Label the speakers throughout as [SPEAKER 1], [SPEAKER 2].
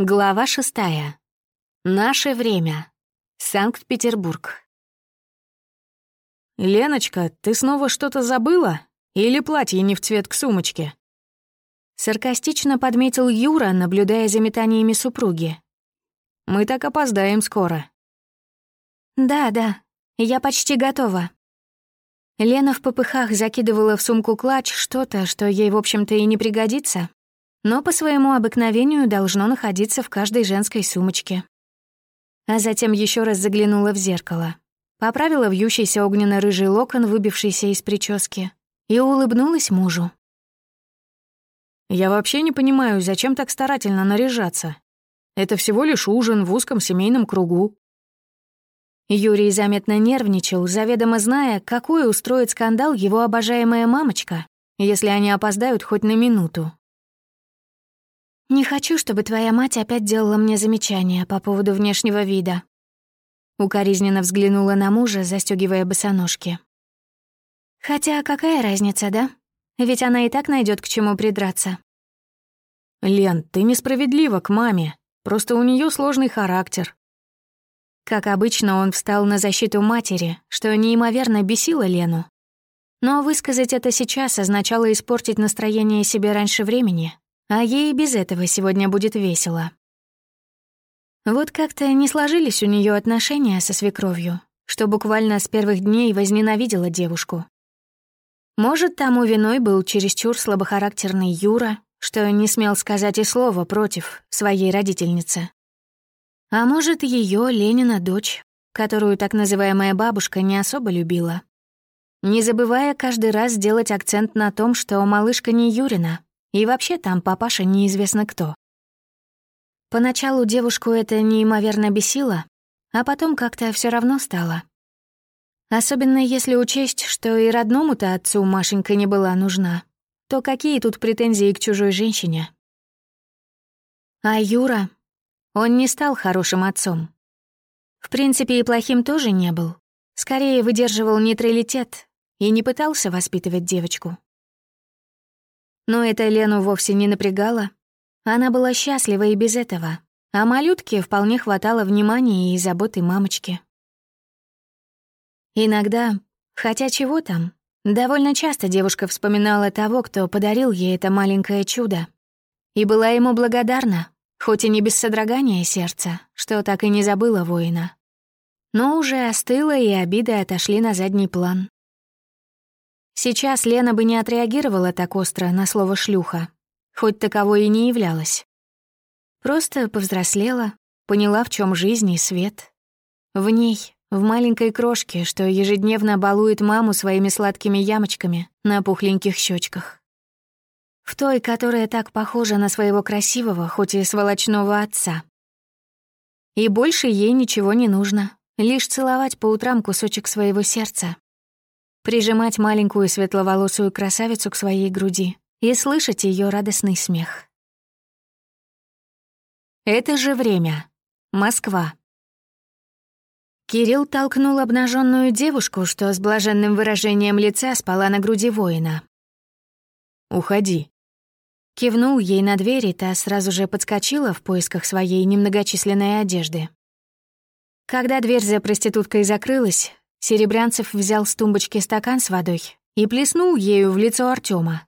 [SPEAKER 1] Глава шестая. Наше время. Санкт-Петербург.
[SPEAKER 2] «Леночка, ты снова что-то забыла? Или платье не в цвет к сумочке?»
[SPEAKER 1] Саркастично подметил Юра, наблюдая за метаниями супруги.
[SPEAKER 2] «Мы так опоздаем скоро».
[SPEAKER 1] «Да, да, я почти готова». Лена в попыхах закидывала в сумку клатч что-то, что ей, в общем-то, и не пригодится, но по своему обыкновению должно находиться в каждой женской сумочке. А затем еще раз заглянула в зеркало, поправила вьющийся огненно-рыжий локон, выбившийся из прически, и улыбнулась мужу.
[SPEAKER 2] «Я вообще не понимаю, зачем так старательно наряжаться. Это всего лишь ужин в узком семейном кругу».
[SPEAKER 1] Юрий заметно нервничал, заведомо зная, какой устроит скандал его обожаемая мамочка, если они опоздают хоть на минуту. «Не хочу, чтобы твоя мать опять делала мне замечания по поводу внешнего вида». Укоризненно взглянула на мужа, застегивая босоножки. «Хотя какая разница, да? Ведь она и так найдет к чему придраться».
[SPEAKER 2] «Лен, ты несправедлива к маме. Просто у нее сложный характер».
[SPEAKER 1] Как обычно, он встал на защиту матери, что неимоверно бесило Лену. Но высказать это сейчас означало испортить настроение себе раньше времени, а ей без этого сегодня будет весело. Вот как-то не сложились у нее отношения со свекровью, что буквально с первых дней возненавидела девушку. Может, тому виной был чересчур слабохарактерный Юра, что не смел сказать и слова против своей родительницы. А может, ее Ленина дочь, которую так называемая бабушка не особо любила. Не забывая каждый раз сделать акцент на том, что малышка не Юрина, и вообще там папаша неизвестно кто. Поначалу девушку это неимоверно бесило, а потом как-то все равно стало. Особенно если учесть, что и родному-то отцу Машенька не была нужна, то какие тут претензии к чужой женщине? А Юра? Он не стал хорошим отцом. В принципе, и плохим тоже не был. Скорее выдерживал нейтралитет и не пытался воспитывать девочку. Но это Лену вовсе не напрягало. Она была счастлива и без этого, а малютке вполне хватало внимания и заботы мамочки. Иногда, хотя чего там, довольно часто девушка вспоминала того, кто подарил ей это маленькое чудо. И была ему благодарна, хоть и не без содрогания сердца, что так и не забыла воина. Но уже остыла, и обиды отошли на задний план. Сейчас Лена бы не отреагировала так остро на слово «шлюха», хоть таковой и не являлась. Просто повзрослела, поняла, в чем жизнь и свет. В ней, в маленькой крошке, что ежедневно балует маму своими сладкими ямочками на пухленьких щечках. В той, которая так похожа на своего красивого, хоть и сволочного отца. И больше ей ничего не нужно, лишь целовать по утрам кусочек своего сердца, прижимать маленькую светловолосую красавицу к своей груди и слышать ее радостный смех. Это же время. Москва. Кирилл толкнул обнаженную девушку, что с блаженным выражением лица спала на груди воина.
[SPEAKER 2] «Уходи».
[SPEAKER 1] Кивнул ей на дверь, и та сразу же подскочила в поисках своей немногочисленной одежды. Когда дверь за проституткой закрылась, Серебрянцев взял с тумбочки стакан с водой и плеснул ею в лицо Артема,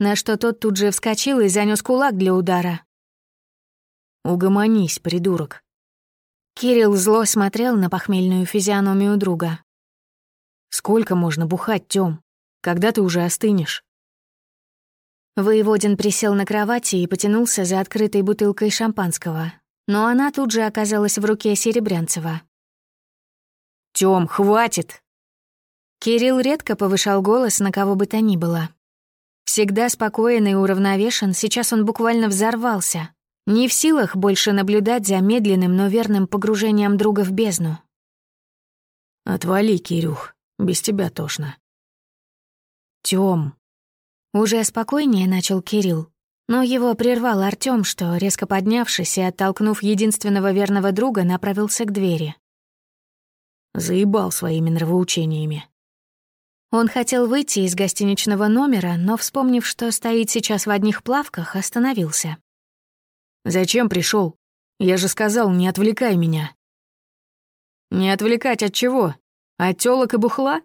[SPEAKER 1] на что тот тут же вскочил и занёс кулак для удара.
[SPEAKER 2] «Угомонись, придурок».
[SPEAKER 1] Кирилл зло смотрел на похмельную физиономию друга.
[SPEAKER 2] «Сколько можно бухать, Тём? Когда ты уже остынешь?»
[SPEAKER 1] Воеводин присел на кровати и потянулся за открытой бутылкой шампанского, но она тут же оказалась в руке Серебрянцева.
[SPEAKER 2] Тём, хватит!»
[SPEAKER 1] Кирилл редко повышал голос на кого бы то ни было. Всегда спокоен и уравновешен, сейчас он буквально взорвался. Не в силах больше наблюдать за медленным, но верным погружением друга в бездну.
[SPEAKER 2] «Отвали, Кирюх, без тебя тошно».
[SPEAKER 1] «Тём». Уже спокойнее начал Кирилл, но его прервал Артём, что, резко поднявшись и оттолкнув единственного верного друга, направился к двери.
[SPEAKER 2] Заебал своими нравоучениями.
[SPEAKER 1] Он хотел выйти из гостиничного номера, но, вспомнив, что стоит сейчас в одних плавках, остановился.
[SPEAKER 2] Зачем пришел? Я же сказал, не отвлекай меня». «Не отвлекать от чего? От тёлок и бухла?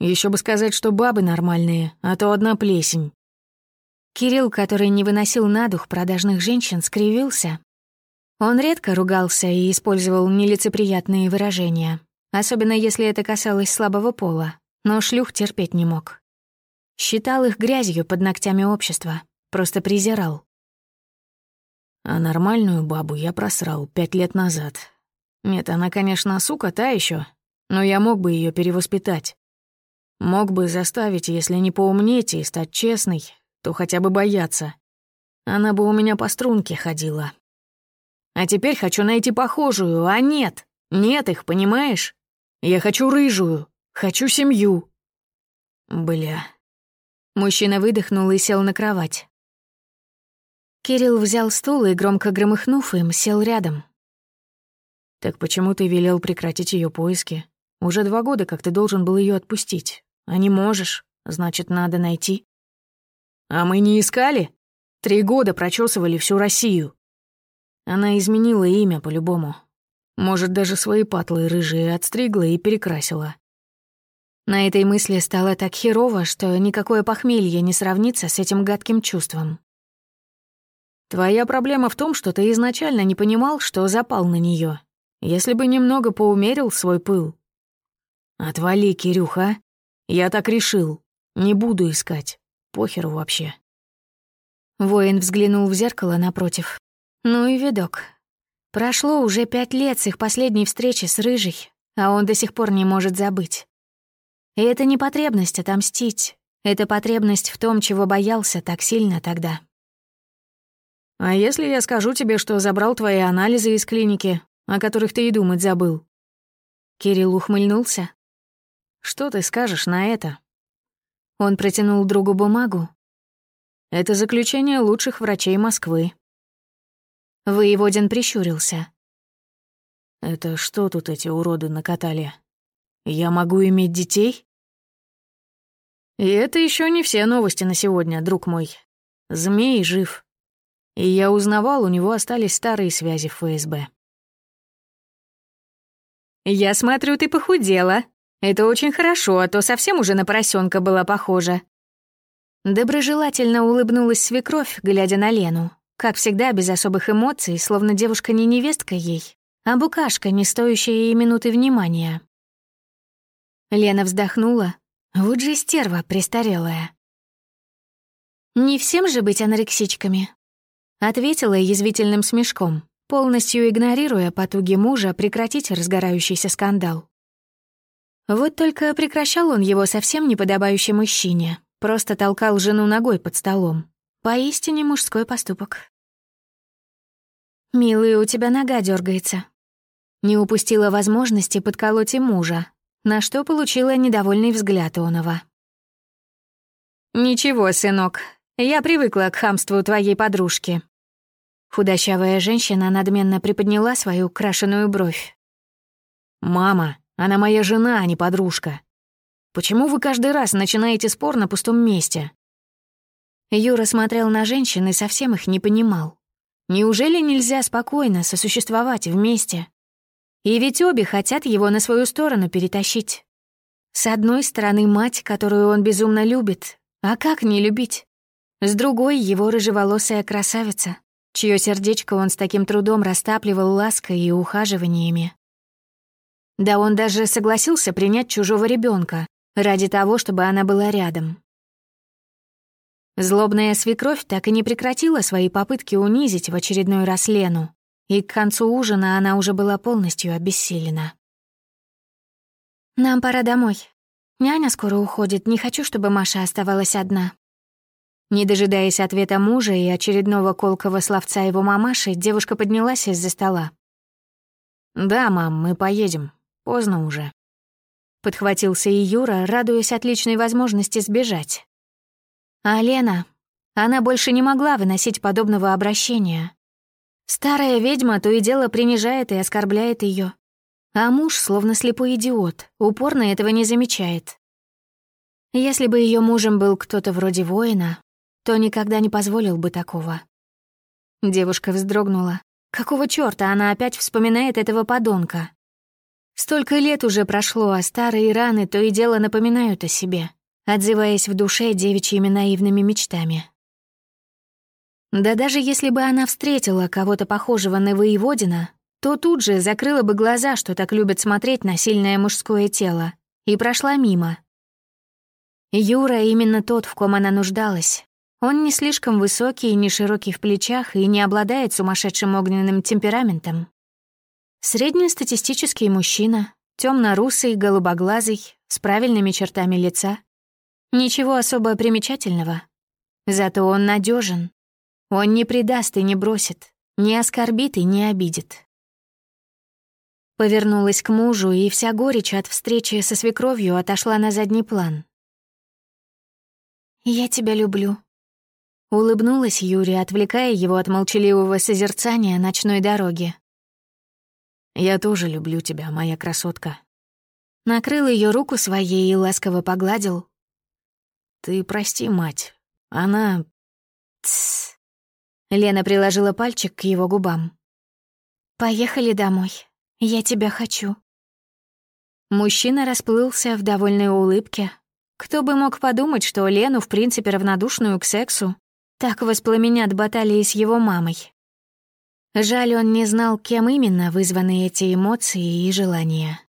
[SPEAKER 2] Еще бы сказать, что бабы нормальные, а то одна плесень».
[SPEAKER 1] Кирилл, который не выносил на дух продажных женщин, скривился. Он редко ругался и использовал нелицеприятные выражения, особенно если это касалось слабого пола, но шлюх терпеть не мог. Считал их грязью под ногтями общества, просто презирал.
[SPEAKER 2] А нормальную бабу я просрал пять лет назад. Нет, она, конечно, сука та еще, но я мог бы ее перевоспитать. Мог бы заставить, если не поумнеть и стать честной, то хотя бы бояться. Она бы у меня по струнке ходила. А теперь хочу найти похожую, а нет. Нет их, понимаешь? Я хочу рыжую, хочу семью. Бля.
[SPEAKER 1] Мужчина выдохнул и сел на кровать. Кирилл взял стул и, громко громыхнув им, сел рядом.
[SPEAKER 2] «Так почему ты велел прекратить ее поиски? Уже два года, как ты должен был ее отпустить. А не можешь, значит, надо найти». «А мы не искали? Три года прочесывали всю Россию». Она изменила имя по-любому. Может, даже свои патлы рыжие отстригла и перекрасила.
[SPEAKER 1] На этой мысли стало так херово, что никакое похмелье не сравнится с этим гадким чувством.
[SPEAKER 2] Твоя проблема в том, что ты изначально не понимал, что запал на нее. Если бы немного поумерил свой пыл. Отвали, Кирюха. Я так решил. Не буду искать. Похеру вообще.
[SPEAKER 1] Воин взглянул в зеркало напротив. Ну и видок. Прошло уже пять лет с их последней встречи с Рыжей, а он до сих пор не может забыть. И это не потребность отомстить. Это потребность в том, чего боялся так сильно тогда.
[SPEAKER 2] «А если я скажу тебе, что забрал твои анализы из клиники, о которых ты и думать забыл?»
[SPEAKER 1] Кирилл ухмыльнулся.
[SPEAKER 2] «Что ты скажешь на это?»
[SPEAKER 1] Он протянул другу бумагу.
[SPEAKER 2] «Это заключение лучших врачей Москвы».
[SPEAKER 1] Воеводин прищурился.
[SPEAKER 2] «Это что тут эти уроды накатали? Я могу иметь детей?» «И это еще не все новости на сегодня, друг мой. Змей жив и я узнавал, у него остались старые связи в ФСБ.
[SPEAKER 1] «Я смотрю, ты похудела. Это очень хорошо, а то совсем уже на поросенка была похожа». Доброжелательно улыбнулась свекровь, глядя на Лену. Как всегда, без особых эмоций, словно девушка не невестка ей, а букашка, не стоящая ей минуты внимания. Лена вздохнула. Вот же стерва престарелая. Не всем же быть анорексичками. Ответила язвительным смешком, полностью игнорируя потуги мужа прекратить разгорающийся скандал. Вот только прекращал он его совсем неподобающий мужчине, просто толкал жену ногой под столом. Поистине мужской поступок. «Милый, у тебя нога дергается. Не упустила возможности подколоть и мужа, на что получила недовольный взгляд Онова. «Ничего, сынок, я привыкла к хамству твоей подружки». Худощавая женщина надменно приподняла свою крашеную бровь.
[SPEAKER 2] «Мама, она моя жена, а не подружка. Почему вы каждый раз начинаете спор на пустом месте?»
[SPEAKER 1] Юра смотрел на женщин и совсем их не понимал. Неужели нельзя спокойно сосуществовать вместе? И ведь обе хотят его на свою сторону перетащить. С одной стороны, мать, которую он безумно любит. А как не любить? С другой — его рыжеволосая красавица, чье сердечко он с таким трудом растапливал лаской и ухаживаниями. Да он даже согласился принять чужого ребенка ради того, чтобы она была рядом. Злобная свекровь так и не прекратила свои попытки унизить в очередной раз Лену, и к концу ужина она уже была полностью обессилена. «Нам пора домой. Няня скоро уходит, не хочу, чтобы Маша оставалась одна», не дожидаясь ответа мужа и очередного колкого словца его мамаши, девушка поднялась из-за стола.
[SPEAKER 2] «Да, мам, мы поедем. Поздно уже».
[SPEAKER 1] Подхватился и Юра, радуясь отличной возможности сбежать. А Лена, она больше не могла выносить подобного обращения. Старая ведьма то и дело принижает и оскорбляет ее, А муж, словно слепой идиот, упорно этого не замечает. Если бы ее мужем был кто-то вроде воина, то никогда не позволил бы такого. Девушка вздрогнула. Какого чёрта она опять вспоминает этого подонка? Столько лет уже прошло, а старые раны то и дело напоминают о себе, отзываясь в душе девичьими наивными мечтами. Да даже если бы она встретила кого-то похожего на воеводина, то тут же закрыла бы глаза, что так любят смотреть на сильное мужское тело, и прошла мимо. Юра именно тот, в ком она нуждалась. Он не слишком высокий, не широкий в плечах и не обладает сумасшедшим огненным темпераментом. Среднестатистический мужчина, темно-русый, голубоглазый, с правильными чертами лица. Ничего особо примечательного. Зато он надежен. Он не предаст и не бросит, не оскорбит и не обидит. Повернулась к мужу, и вся горечь от встречи со свекровью отошла на задний план. «Я тебя люблю», Улыбнулась Юрия, отвлекая его от молчаливого созерцания ночной дороги.
[SPEAKER 2] «Я тоже люблю тебя, моя красотка».
[SPEAKER 1] Накрыл ее руку своей и ласково погладил.
[SPEAKER 2] «Ты прости, мать. Она...»
[SPEAKER 1] «Тссс». Лена приложила пальчик к его губам. «Поехали домой. Я тебя хочу». Мужчина расплылся в довольной улыбке. Кто бы мог подумать, что Лену, в принципе, равнодушную к сексу, так воспламенят баталии с его мамой. Жаль, он не знал, кем именно вызваны эти эмоции и желания.